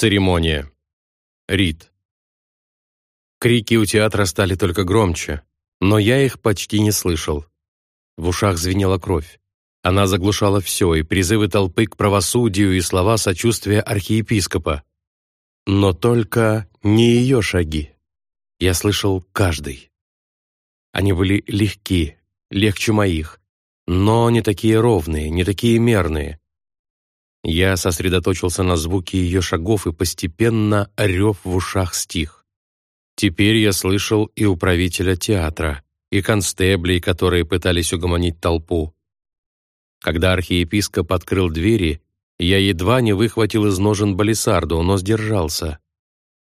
Церемония. Рид. Крики у театра стали только громче, но я их почти не слышал. В ушах звенела кровь. Она заглушала все, и призывы толпы к правосудию, и слова сочувствия архиепископа. Но только не ее шаги. Я слышал каждый. Они были легки, легче моих, но не такие ровные, не такие мерные. Я сосредоточился на звуке ее шагов, и постепенно рев в ушах стих. Теперь я слышал и управителя театра, и констеблей, которые пытались угомонить толпу. Когда архиепископ открыл двери, я едва не выхватил из ножен балисарду, но сдержался.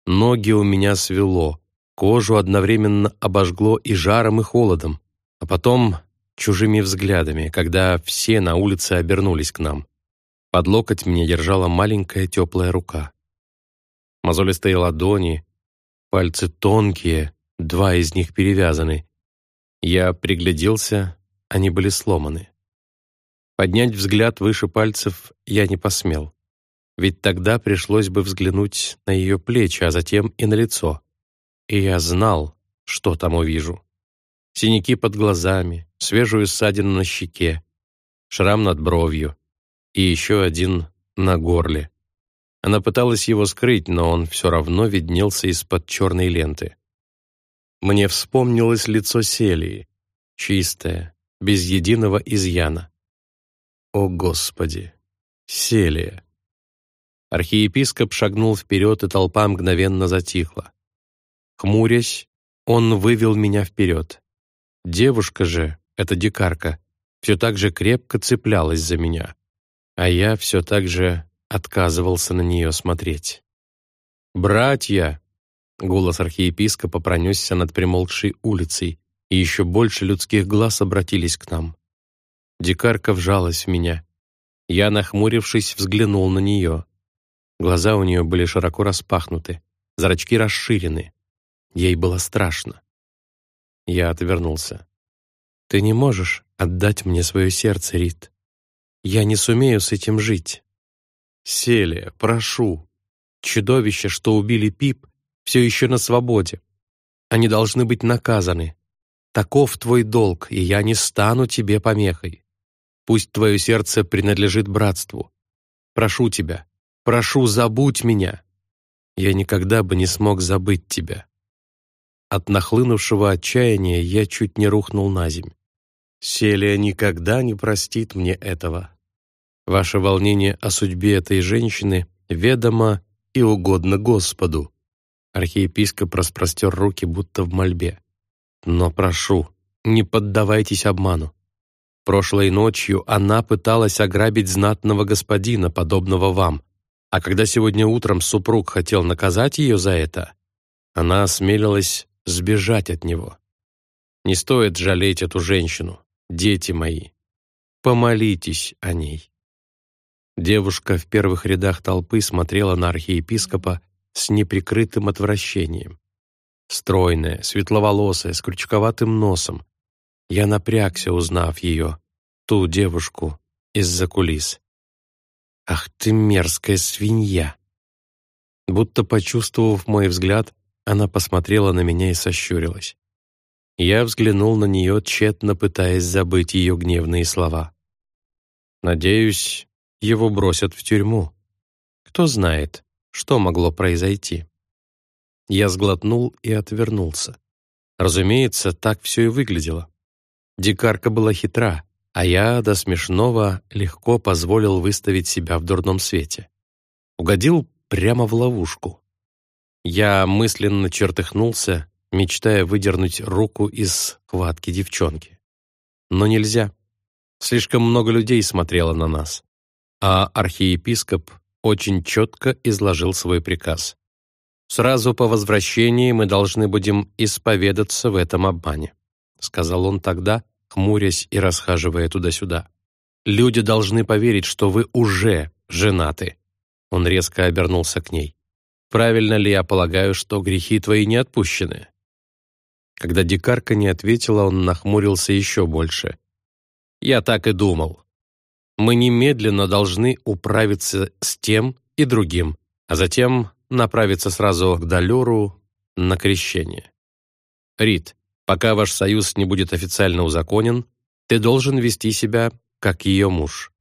Ноги у меня свело, кожу одновременно обожгло и жаром, и холодом, а потом чужими взглядами, когда все на улице обернулись к нам. Под локоть мне держала маленькая теплая рука. Мозолистые ладони, пальцы тонкие, два из них перевязаны. Я пригляделся, они были сломаны. Поднять взгляд выше пальцев я не посмел. Ведь тогда пришлось бы взглянуть на ее плечи, а затем и на лицо. И я знал, что там увижу. Синяки под глазами, свежую ссадину на щеке, шрам над бровью, и еще один на горле. Она пыталась его скрыть, но он все равно виднелся из-под черной ленты. Мне вспомнилось лицо Селии, чистое, без единого изъяна. О, Господи! Селия! Архиепископ шагнул вперед, и толпа мгновенно затихла. Хмурясь, он вывел меня вперед. Девушка же, эта дикарка, все так же крепко цеплялась за меня а я все так же отказывался на нее смотреть. «Братья!» — голос архиепископа пронесся над примолкшей улицей, и еще больше людских глаз обратились к нам. Дикарка вжалась в меня. Я, нахмурившись, взглянул на нее. Глаза у нее были широко распахнуты, зрачки расширены. Ей было страшно. Я отвернулся. «Ты не можешь отдать мне свое сердце, Рит. Я не сумею с этим жить. Селия, прошу. Чудовища, что убили Пип, все еще на свободе. Они должны быть наказаны. Таков твой долг, и я не стану тебе помехой. Пусть твое сердце принадлежит братству. Прошу тебя, прошу, забудь меня. Я никогда бы не смог забыть тебя. От нахлынувшего отчаяния я чуть не рухнул на земь. Селия никогда не простит мне этого. Ваше волнение о судьбе этой женщины ведомо и угодно Господу». Архиепископ распростер руки, будто в мольбе. «Но прошу, не поддавайтесь обману. Прошлой ночью она пыталась ограбить знатного господина, подобного вам, а когда сегодня утром супруг хотел наказать ее за это, она осмелилась сбежать от него. Не стоит жалеть эту женщину, дети мои. Помолитесь о ней». Девушка в первых рядах толпы смотрела на архиепископа с неприкрытым отвращением. Стройная, светловолосая, с крючковатым носом. Я напрягся, узнав ее, ту девушку из-за кулис. «Ах ты мерзкая свинья!» Будто почувствовав мой взгляд, она посмотрела на меня и сощурилась. Я взглянул на нее, тщетно пытаясь забыть ее гневные слова. «Надеюсь, его бросят в тюрьму. Кто знает, что могло произойти. Я сглотнул и отвернулся. Разумеется, так все и выглядело. Дикарка была хитра, а я до смешного легко позволил выставить себя в дурном свете. Угодил прямо в ловушку. Я мысленно чертыхнулся, мечтая выдернуть руку из хватки девчонки. Но нельзя. Слишком много людей смотрело на нас а архиепископ очень четко изложил свой приказ. «Сразу по возвращении мы должны будем исповедаться в этом обмане», сказал он тогда, хмурясь и расхаживая туда-сюда. «Люди должны поверить, что вы уже женаты». Он резко обернулся к ней. «Правильно ли я полагаю, что грехи твои не отпущены?» Когда дикарка не ответила, он нахмурился еще больше. «Я так и думал мы немедленно должны управиться с тем и другим. а затем направиться сразу к Далеру на крещение. Рид, пока ваш союз не будет официально узаконен, ты должен вести себя как ее муж.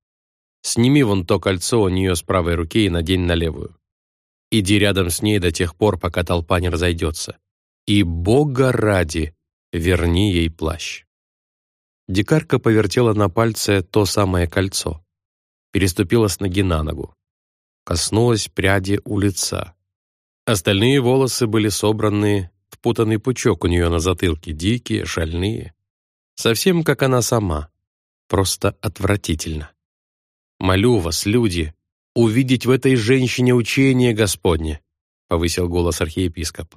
Сними вон то кольцо у нее с правой руки и надень на левую. Иди рядом с ней до тех пор, пока толпа не разойдется. И, Бога ради, верни ей плащ. Дикарка повертела на пальце то самое кольцо. Переступила с ноги на ногу. Коснулась пряди у лица. Остальные волосы были собраны в путанный пучок у нее на затылке, дикие, шальные. Совсем как она сама. Просто отвратительно. «Молю вас, люди, увидеть в этой женщине учение Господне», повысил голос архиепископ.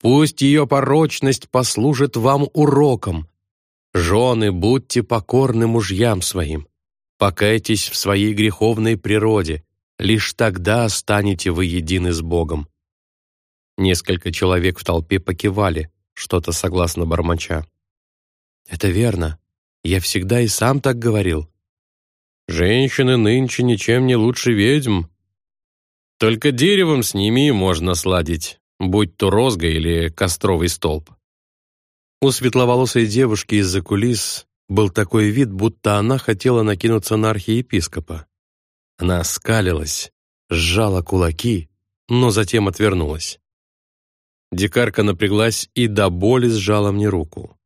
«Пусть ее порочность послужит вам уроком, Жены, будьте покорны мужьям своим. Покайтесь в своей греховной природе. Лишь тогда станете вы едины с Богом». Несколько человек в толпе покивали, что-то согласно бормоча. «Это верно. Я всегда и сам так говорил». «Женщины нынче ничем не лучше ведьм. Только деревом с ними можно сладить, будь то розга или костровый столб». У светловолосой девушки из-за кулис был такой вид, будто она хотела накинуться на архиепископа. Она скалилась, сжала кулаки, но затем отвернулась. Дикарка напряглась и до боли сжала мне руку.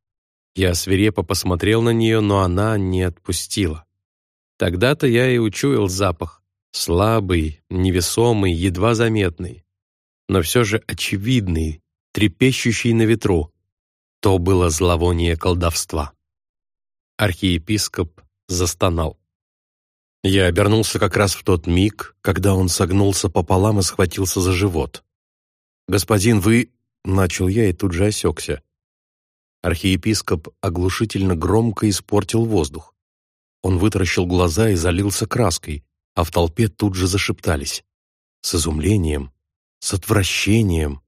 Я свирепо посмотрел на нее, но она не отпустила. Тогда-то я и учуял запах. Слабый, невесомый, едва заметный. Но все же очевидный, трепещущий на ветру. То было зловоние колдовства. Архиепископ застонал. Я обернулся как раз в тот миг, когда он согнулся пополам и схватился за живот. «Господин, вы...» — начал я и тут же осекся. Архиепископ оглушительно громко испортил воздух. Он вытаращил глаза и залился краской, а в толпе тут же зашептались. С изумлением, с отвращением.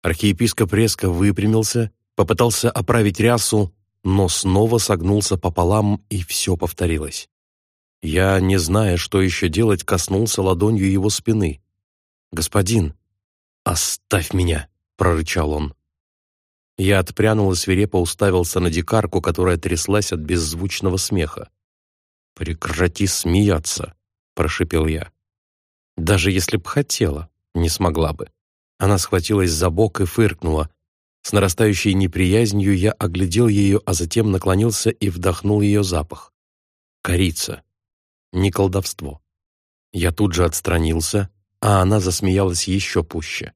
Архиепископ резко выпрямился попытался оправить рясу, но снова согнулся пополам, и все повторилось. Я, не зная, что еще делать, коснулся ладонью его спины. «Господин, оставь меня!» — прорычал он. Я отпрянул и свирепо уставился на дикарку, которая тряслась от беззвучного смеха. «Прекрати смеяться!» — прошипел я. «Даже если б хотела, не смогла бы». Она схватилась за бок и фыркнула, с нарастающей неприязнью я оглядел ее, а затем наклонился и вдохнул ее запах. Корица. Не колдовство. Я тут же отстранился, а она засмеялась еще пуще.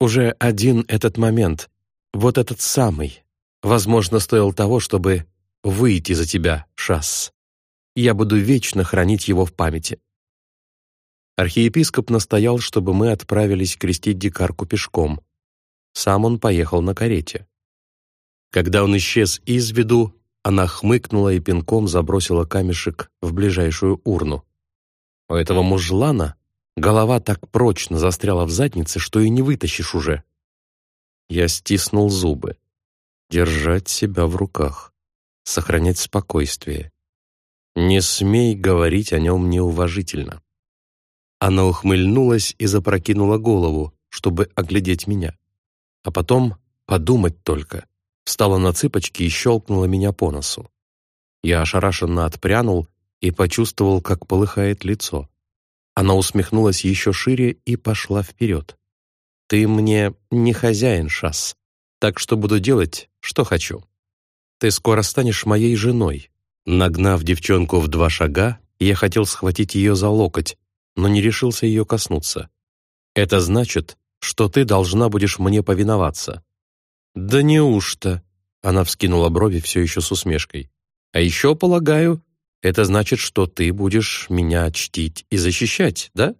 Уже один этот момент, вот этот самый, возможно, стоил того, чтобы выйти за тебя, Шасс. Я буду вечно хранить его в памяти. Архиепископ настоял, чтобы мы отправились крестить дикарку пешком — сам он поехал на карете. Когда он исчез из виду, она хмыкнула и пинком забросила камешек в ближайшую урну. У этого мужлана голова так прочно застряла в заднице, что и не вытащишь уже. Я стиснул зубы. Держать себя в руках. Сохранять спокойствие. Не смей говорить о нем неуважительно. Она ухмыльнулась и запрокинула голову, чтобы оглядеть меня а потом подумать только. Встала на цыпочки и щелкнула меня по носу. Я ошарашенно отпрянул и почувствовал, как полыхает лицо. Она усмехнулась еще шире и пошла вперед. «Ты мне не хозяин, Шас, так что буду делать, что хочу. Ты скоро станешь моей женой». Нагнав девчонку в два шага, я хотел схватить ее за локоть, но не решился ее коснуться. Это значит, что ты должна будешь мне повиноваться». «Да неужто?» — она вскинула брови все еще с усмешкой. «А еще, полагаю, это значит, что ты будешь меня чтить и защищать, да?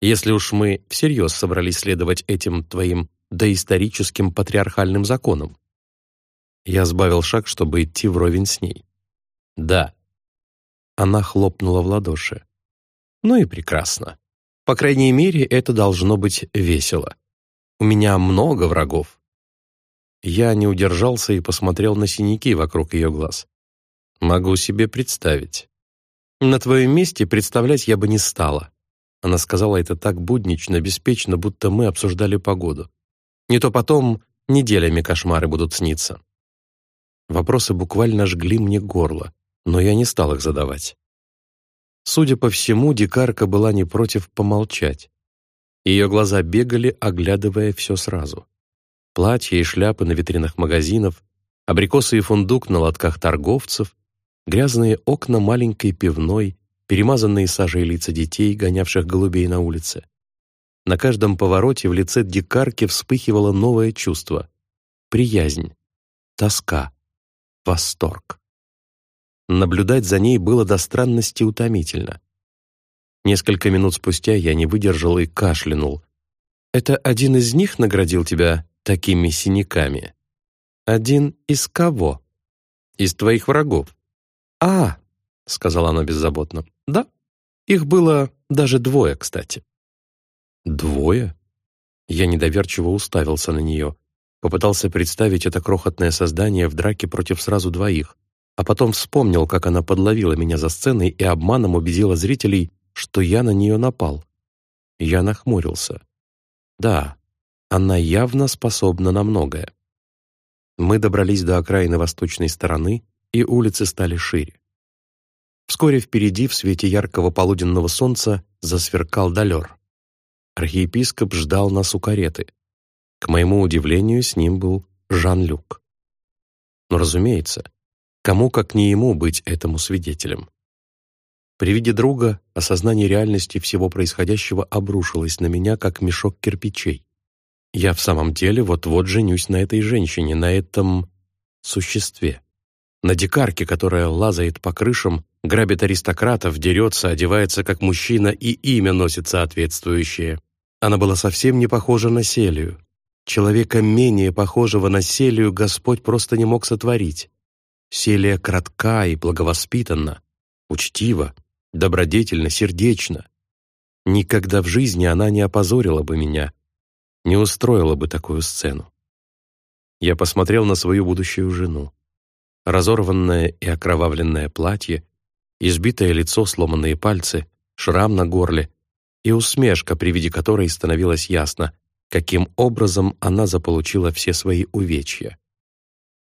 Если уж мы всерьез собрались следовать этим твоим доисторическим патриархальным законам». Я сбавил шаг, чтобы идти вровень с ней. «Да». Она хлопнула в ладоши. «Ну и прекрасно. По крайней мере, это должно быть весело. У меня много врагов. Я не удержался и посмотрел на синяки вокруг ее глаз. Могу себе представить. На твоем месте представлять я бы не стала. Она сказала это так буднично, беспечно, будто мы обсуждали погоду. Не то потом неделями кошмары будут сниться. Вопросы буквально жгли мне горло, но я не стал их задавать. Судя по всему, дикарка была не против помолчать. Ее глаза бегали, оглядывая все сразу. Платья и шляпы на витринах магазинов, абрикосы и фундук на лотках торговцев, грязные окна маленькой пивной, перемазанные сажей лица детей, гонявших голубей на улице. На каждом повороте в лице дикарки вспыхивало новое чувство — приязнь, тоска, восторг. Наблюдать за ней было до странности утомительно. Несколько минут спустя я не выдержал и кашлянул. «Это один из них наградил тебя такими синяками?» «Один из кого?» «Из твоих врагов». «А, — сказала она беззаботно. «Да, их было даже двое, кстати». «Двое?» Я недоверчиво уставился на нее. Попытался представить это крохотное создание в драке против сразу двоих, а потом вспомнил, как она подловила меня за сценой и обманом убедила зрителей, что я на нее напал. Я нахмурился. Да, она явно способна на многое. Мы добрались до окраины восточной стороны, и улицы стали шире. Вскоре впереди, в свете яркого полуденного солнца, засверкал далер. Архиепископ ждал нас у кареты. К моему удивлению, с ним был Жан-Люк. Но, разумеется, кому как не ему быть этому свидетелем. При виде друга осознание реальности всего происходящего обрушилось на меня, как мешок кирпичей. Я в самом деле вот-вот женюсь на этой женщине, на этом существе. На дикарке, которая лазает по крышам, грабит аристократов, дерется, одевается как мужчина и имя носит соответствующее. Она была совсем не похожа на Селию. Человека менее похожего на Селию Господь просто не мог сотворить. Селия кратка и благовоспитанна, учтива, добродетельно, сердечна. Никогда в жизни она не опозорила бы меня, не устроила бы такую сцену. Я посмотрел на свою будущую жену разорванное и окровавленное платье, избитое лицо, сломанные пальцы, шрам на горле и усмешка, при виде которой становилось ясно, каким образом она заполучила все свои увечья.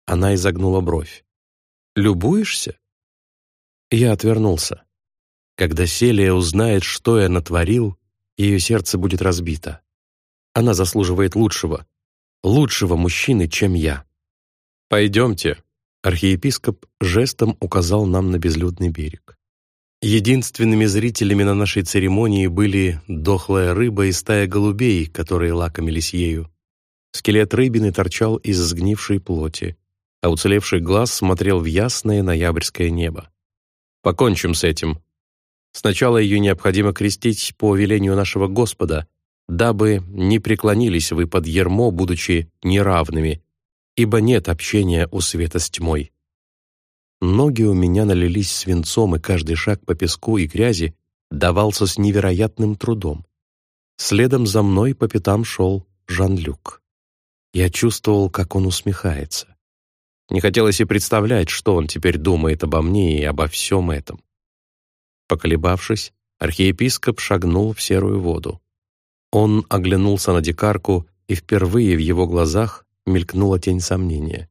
Она изогнула бровь. «Любуешься?» Я отвернулся. Когда Селия узнает, что я натворил, ее сердце будет разбито. Она заслуживает лучшего, лучшего мужчины, чем я. «Пойдемте», Архиепископ жестом указал нам на безлюдный берег. Единственными зрителями на нашей церемонии были дохлая рыба и стая голубей, которые лакомились ею. Скелет рыбины торчал из сгнившей плоти, а уцелевший глаз смотрел в ясное ноябрьское небо. «Покончим с этим. Сначала ее необходимо крестить по велению нашего Господа, дабы не преклонились вы под ермо, будучи неравными, ибо нет общения у света с тьмой. Ноги у меня налились свинцом, и каждый шаг по песку и грязи давался с невероятным трудом. Следом за мной по пятам шел Жан-Люк. Я чувствовал, как он усмехается. Не хотелось и представлять, что он теперь думает обо мне и обо всем этом. Поколебавшись, архиепископ шагнул в серую воду. Он оглянулся на дикарку, и впервые в его глазах мелькнула тень сомнения.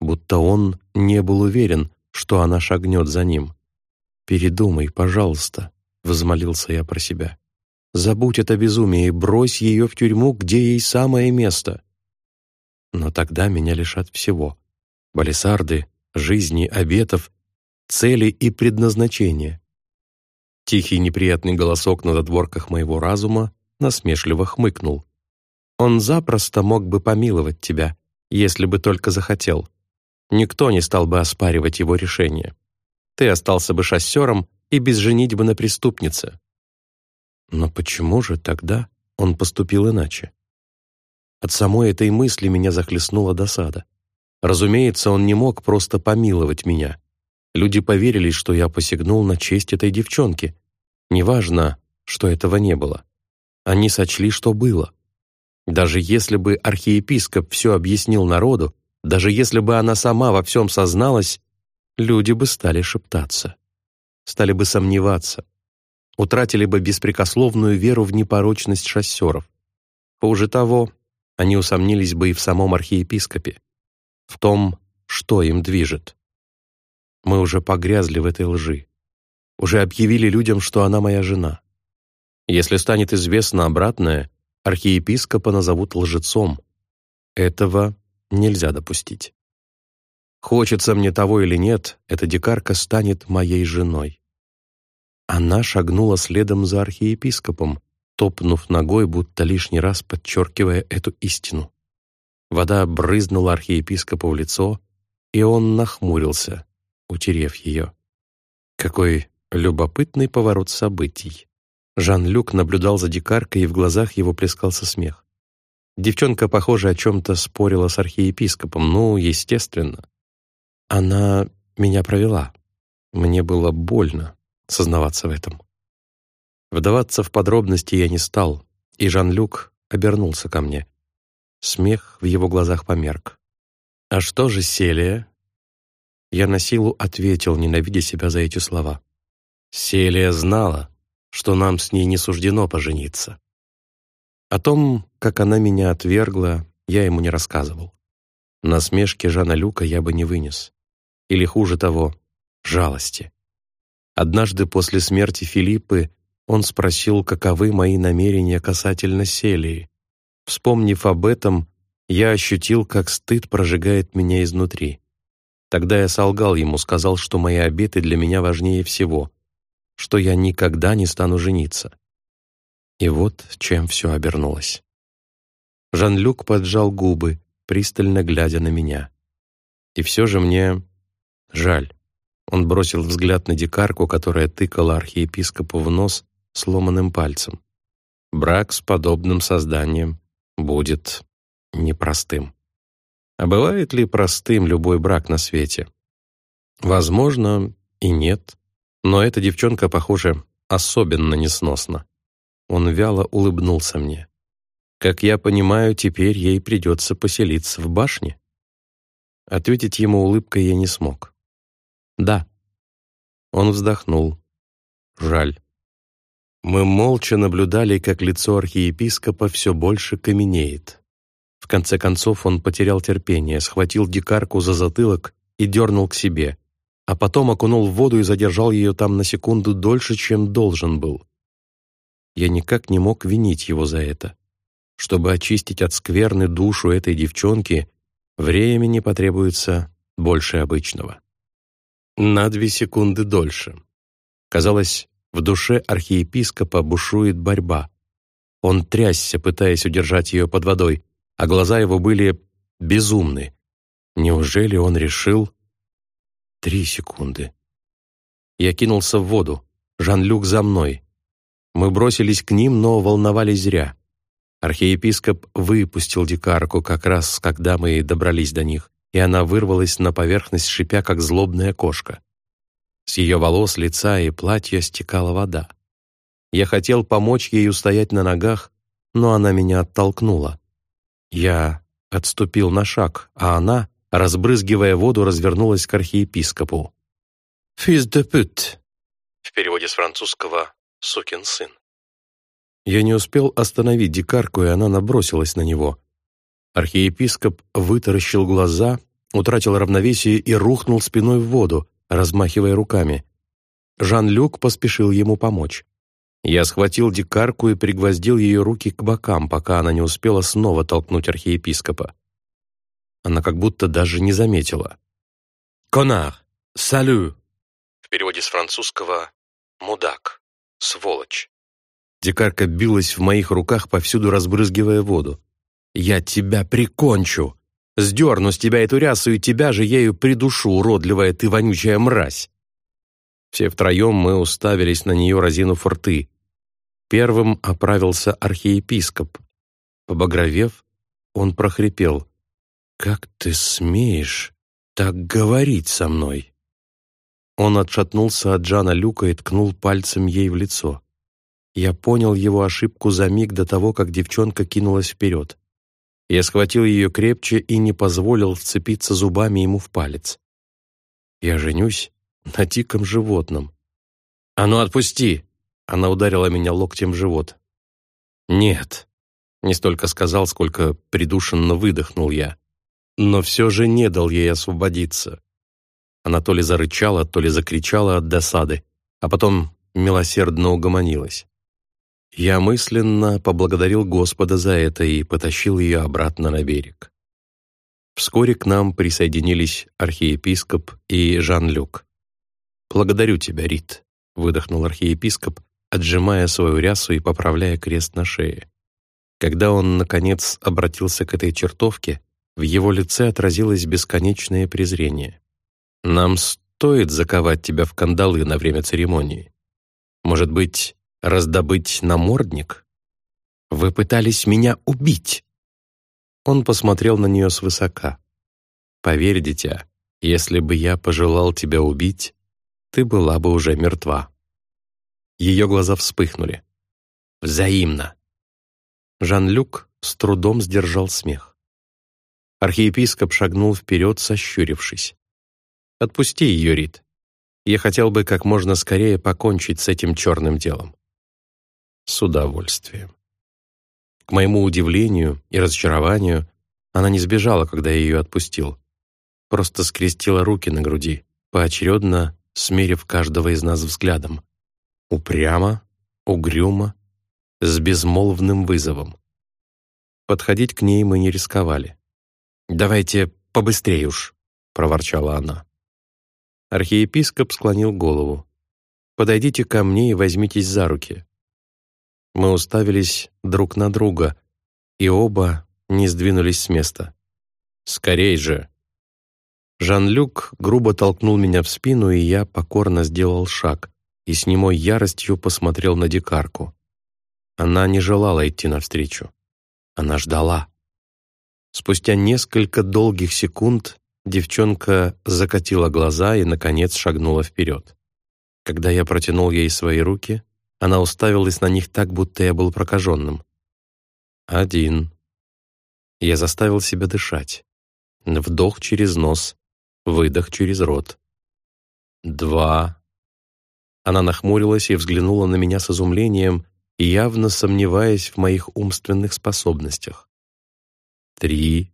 Будто он не был уверен, что она шагнет за ним. «Передумай, пожалуйста», — возмолился я про себя. «Забудь это безумие и брось ее в тюрьму, где ей самое место». Но тогда меня лишат всего. Балисарды, жизни, обетов, цели и предназначения. Тихий неприятный голосок на задворках моего разума насмешливо хмыкнул. Он запросто мог бы помиловать тебя, если бы только захотел. Никто не стал бы оспаривать его решение. Ты остался бы шоссером и без женитьбы на преступнице. Но почему же тогда он поступил иначе? От самой этой мысли меня захлестнула досада. Разумеется, он не мог просто помиловать меня. Люди поверили, что я посягнул на честь этой девчонки. Неважно, что этого не было. Они сочли, что было. Даже если бы архиепископ все объяснил народу, даже если бы она сама во всем созналась, люди бы стали шептаться, стали бы сомневаться. утратили бы беспрекословную веру в непорочность шоссеров. Хуже того, они усомнились бы и в самом архиепископе, в том, что им движет. Мы уже погрязли в этой лжи. Уже объявили людям, что она моя жена. Если станет известно обратное, архиепископа назовут лжецом. Этого нельзя допустить. Хочется мне того или нет, эта дикарка станет моей женой. Она шагнула следом за архиепископом, топнув ногой, будто лишний раз подчеркивая эту истину. Вода брызнула архиепископу в лицо, и он нахмурился, утерев ее. Какой любопытный поворот событий. Жан-Люк наблюдал за дикаркой, и в глазах его плескался смех. Девчонка, похоже, о чем-то спорила с архиепископом, ну, естественно. Она меня провела. Мне было больно сознаваться в этом. Вдаваться в подробности я не стал, и Жан-Люк обернулся ко мне. Смех в его глазах померк. «А что же Селия?» Я на силу ответил, ненавидя себя за эти слова. Селия знала, что нам с ней не суждено пожениться. О том, как она меня отвергла, я ему не рассказывал. Насмешки Жана Люка я бы не вынес. Или хуже того, жалости. Однажды после смерти Филиппы он спросил, каковы мои намерения касательно Селии. Вспомнив об этом, я ощутил, как стыд прожигает меня изнутри. Тогда я солгал ему, сказал, что мои обеты для меня важнее всего, что я никогда не стану жениться. И вот чем все обернулось. Жан-Люк поджал губы, пристально глядя на меня. И все же мне жаль. Он бросил взгляд на дикарку, которая тыкала архиепископу в нос сломанным пальцем. Брак с подобным созданием будет непростым. А бывает ли простым любой брак на свете? Возможно, и нет. Но эта девчонка, похоже, особенно несносна. Он вяло улыбнулся мне. Как я понимаю, теперь ей придется поселиться в башне. Ответить ему улыбкой я не смог. Да. Он вздохнул. Жаль. Мы молча наблюдали, как лицо архиепископа все больше каменеет. В конце концов он потерял терпение, схватил дикарку за затылок и дернул к себе, а потом окунул в воду и задержал ее там на секунду дольше, чем должен был. Я никак не мог винить его за это. Чтобы очистить от скверны душу этой девчонки, времени потребуется больше обычного. На две секунды дольше. Казалось, в душе архиепископа бушует борьба. Он трясся, пытаясь удержать ее под водой, а глаза его были безумны. Неужели он решил... Три секунды. Я кинулся в воду. Жан-Люк за мной. Мы бросились к ним, но волновались зря. Архиепископ выпустил дикарку как раз, когда мы добрались до них, и она вырвалась на поверхность, шипя, как злобная кошка. С ее волос, лица и платья стекала вода. Я хотел помочь ей устоять на ногах, но она меня оттолкнула. Я отступил на шаг, а она, разбрызгивая воду, развернулась к архиепископу. «Fils de pute» в переводе с французского «сукин сын». Я не успел остановить дикарку, и она набросилась на него. Архиепископ вытаращил глаза, утратил равновесие и рухнул спиной в воду, размахивая руками. Жан-Люк поспешил ему помочь. Я схватил дикарку и пригвоздил ее руки к бокам, пока она не успела снова толкнуть архиепископа. Она как будто даже не заметила. «Конар! Салю!» В переводе с французского «мудак», «сволочь». Дикарка билась в моих руках, повсюду разбрызгивая воду. «Я тебя прикончу!» Сдерну с тебя эту рясу, и тебя же ею придушу, уродливая ты вонючая мразь!» Все втроем мы уставились на нее, разинув рты. Первым оправился архиепископ. Побагровев, он прохрипел. «Как ты смеешь так говорить со мной?» Он отшатнулся от Джана Люка и ткнул пальцем ей в лицо. Я понял его ошибку за миг до того, как девчонка кинулась вперед. Я схватил ее крепче и не позволил вцепиться зубами ему в палец. Я женюсь на диком животном. «А ну отпусти! Она ударила меня локтем в живот. «Нет», — не столько сказал, сколько придушенно выдохнул я. Но все же не дал ей освободиться. Она то ли зарычала, то ли закричала от досады, а потом милосердно угомонилась. Я мысленно поблагодарил Господа за это и потащил ее обратно на берег. Вскоре к нам присоединились архиепископ и Жан-Люк. «Благодарю тебя, Рит», — выдохнул архиепископ, отжимая свою рясу и поправляя крест на шее. Когда он, наконец, обратился к этой чертовке, в его лице отразилось бесконечное презрение. «Нам стоит заковать тебя в кандалы на время церемонии. Может быть, раздобыть намордник? Вы пытались меня убить!» Он посмотрел на нее свысока. «Поверь, дитя, если бы я пожелал тебя убить, ты была бы уже мертва». Ее глаза вспыхнули. «Взаимно!» Жан-Люк с трудом сдержал смех. Архиепископ шагнул вперед, сощурившись. «Отпусти ее, Рит. Я хотел бы как можно скорее покончить с этим черным делом». «С удовольствием». К моему удивлению и разочарованию, она не сбежала, когда я ее отпустил. Просто скрестила руки на груди, поочередно смерив каждого из нас взглядом. Упрямо, угрюмо, с безмолвным вызовом. Подходить к ней мы не рисковали. «Давайте побыстрее уж», — проворчала она. Архиепископ склонил голову. «Подойдите ко мне и возьмитесь за руки». Мы уставились друг на друга, и оба не сдвинулись с места. «Скорей же!» Жан-Люк грубо толкнул меня в спину, и я покорно сделал шаг и с немой яростью посмотрел на дикарку. Она не желала идти навстречу. Она ждала. Спустя несколько долгих секунд девчонка закатила глаза и, наконец, шагнула вперед. Когда я протянул ей свои руки, она уставилась на них так, будто я был прокаженным. Один. Я заставил себя дышать. Вдох через нос, выдох через рот. Два. Она нахмурилась и взглянула на меня с изумлением, явно сомневаясь в моих умственных способностях три,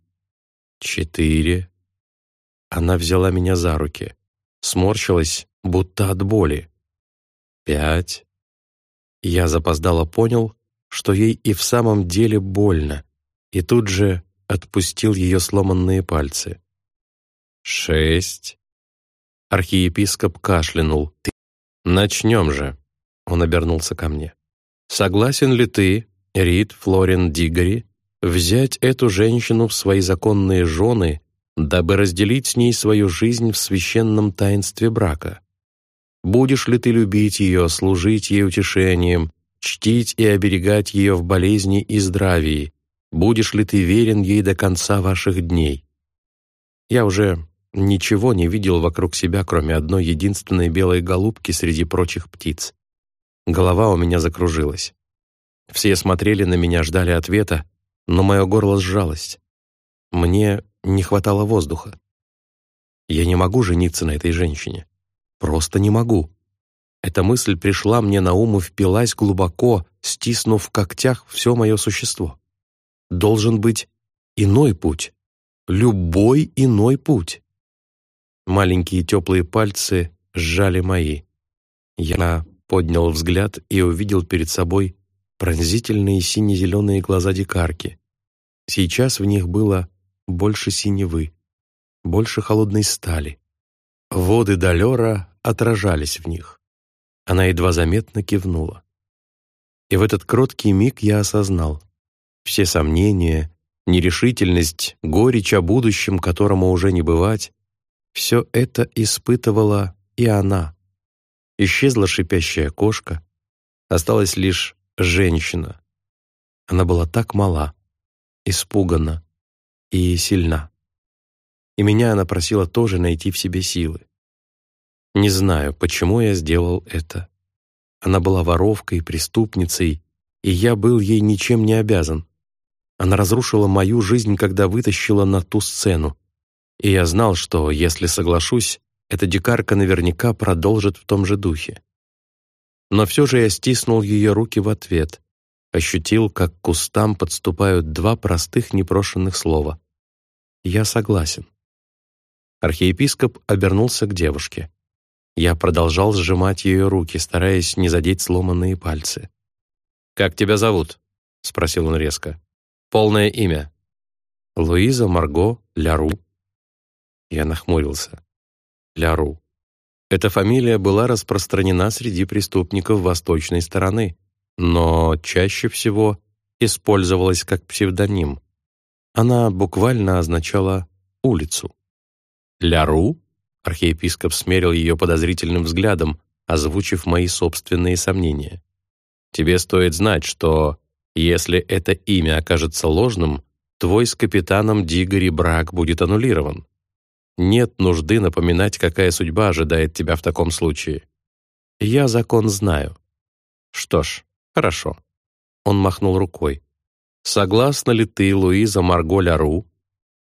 четыре. Она взяла меня за руки, сморщилась, будто от боли. Пять. Я запоздало понял, что ей и в самом деле больно, и тут же отпустил ее сломанные пальцы. Шесть. Архиепископ кашлянул. «Начнем же!» Он обернулся ко мне. «Согласен ли ты, Рид Флорин Дигори, взять эту женщину в свои законные жены, дабы разделить с ней свою жизнь в священном таинстве брака? Будешь ли ты любить ее, служить ей утешением, чтить и оберегать ее в болезни и здравии? Будешь ли ты верен ей до конца ваших дней? Я уже ничего не видел вокруг себя, кроме одной единственной белой голубки среди прочих птиц. Голова у меня закружилась. Все смотрели на меня, ждали ответа, но мое горло сжалось. Мне не хватало воздуха. Я не могу жениться на этой женщине. Просто не могу. Эта мысль пришла мне на ум и впилась глубоко, стиснув в когтях все мое существо. Должен быть иной путь. Любой иной путь. Маленькие теплые пальцы сжали мои. Я поднял взгляд и увидел перед собой пронзительные сине-зеленые глаза дикарки. Сейчас в них было больше синевы, больше холодной стали. Воды Далера отражались в них. Она едва заметно кивнула. И в этот кроткий миг я осознал. Все сомнения, нерешительность, горечь о будущем, которому уже не бывать, все это испытывала и она. Исчезла шипящая кошка, осталась лишь женщина. Она была так мала, испугана и сильна. И меня она просила тоже найти в себе силы. Не знаю, почему я сделал это. Она была воровкой, преступницей, и я был ей ничем не обязан. Она разрушила мою жизнь, когда вытащила на ту сцену. И я знал, что, если соглашусь, эта дикарка наверняка продолжит в том же духе. но все же я стиснул ее руки в ответ, ощутил, как к кустам подступают два простых непрошенных слова. «Я согласен». Архиепископ обернулся к девушке. Я продолжал сжимать ее руки, стараясь не задеть сломанные пальцы. «Как тебя зовут?» — спросил он резко. «Полное имя?» «Луиза Марго Ляру». Я нахмурился. Ляру. Эта фамилия была распространена среди преступников восточной стороны, но чаще всего использовалась как псевдоним. Она буквально означала «улицу». «Ляру?» — архиепископ смерил ее подозрительным взглядом, озвучив мои собственные сомнения. «Тебе стоит знать, что, если это имя окажется ложным, твой с капитаном Дигори брак будет аннулирован. Нет нужды напоминать, какая судьба ожидает тебя в таком случае. Я закон знаю. Что ж, хорошо. Он махнул рукой. Согласна ли ты, Луиза Марго Ляру,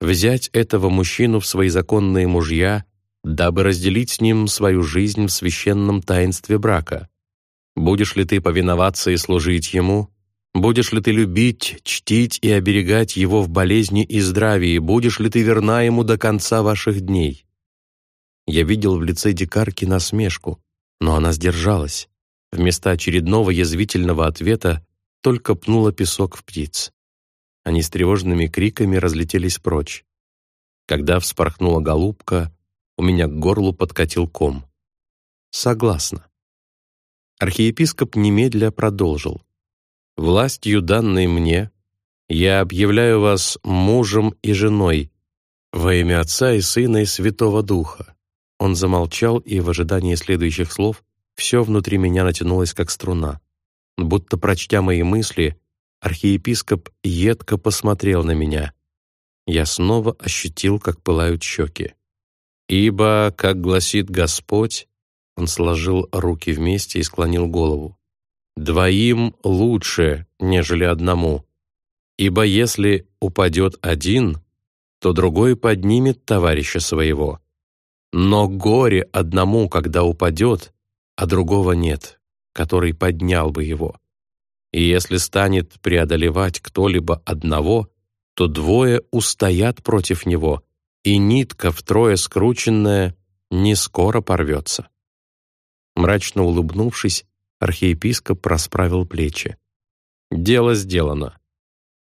взять этого мужчину в свои законные мужья, дабы разделить с ним свою жизнь в священном таинстве брака? Будешь ли ты повиноваться и служить ему, Будешь ли ты любить, чтить и оберегать его в болезни и здравии? Будешь ли ты верна ему до конца ваших дней?» Я видел в лице дикарки насмешку, но она сдержалась. Вместо очередного язвительного ответа только пнула песок в птиц. Они с тревожными криками разлетелись прочь. Когда вспорхнула голубка, у меня к горлу подкатил ком. «Согласна». Архиепископ немедля продолжил властью данной мне, я объявляю вас мужем и женой во имя Отца и Сына и Святого Духа». Он замолчал, и в ожидании следующих слов все внутри меня натянулось, как струна. Будто прочтя мои мысли, архиепископ едко посмотрел на меня. Я снова ощутил, как пылают щеки. «Ибо, как гласит Господь», он сложил руки вместе и склонил голову. Двоим лучше, нежели одному. Ибо если упадет один, то другой поднимет товарища своего. Но горе одному, когда упадет, а другого нет, который поднял бы его. И если станет преодолевать кто-либо одного, то двое устоят против него, и нитка втрое скрученная не скоро порвется. Мрачно улыбнувшись, архиепископ расправил плечи. «Дело сделано.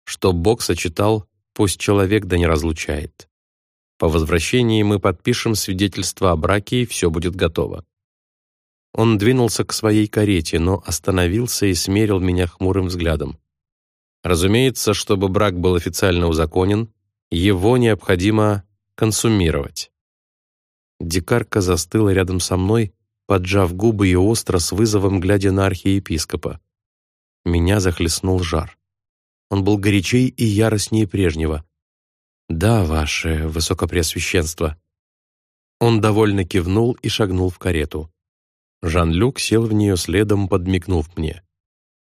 Что Бог сочетал, пусть человек да не разлучает. По возвращении мы подпишем свидетельство о браке, и все будет готово». Он двинулся к своей карете, но остановился и смерил меня хмурым взглядом. Разумеется, чтобы брак был официально узаконен, его необходимо консумировать. Дикарка застыла рядом со мной, поджав губы и остро с вызовом глядя на архиепископа. Меня захлестнул жар. Он был горячей и яростнее прежнего. «Да, ваше высокопреосвященство». Он довольно кивнул и шагнул в карету. Жан-Люк сел в нее следом, подмигнув мне.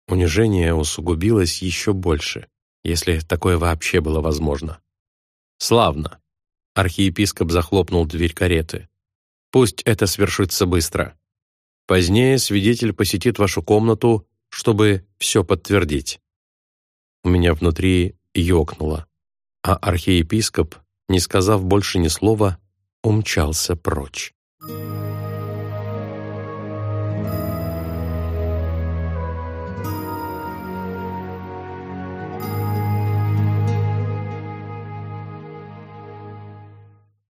Унижение усугубилось еще больше, если такое вообще было возможно. «Славно!» Архиепископ захлопнул дверь кареты. Пусть это свершится быстро. Позднее свидетель посетит вашу комнату, чтобы все подтвердить». У меня внутри ёкнуло, а архиепископ, не сказав больше ни слова, умчался прочь.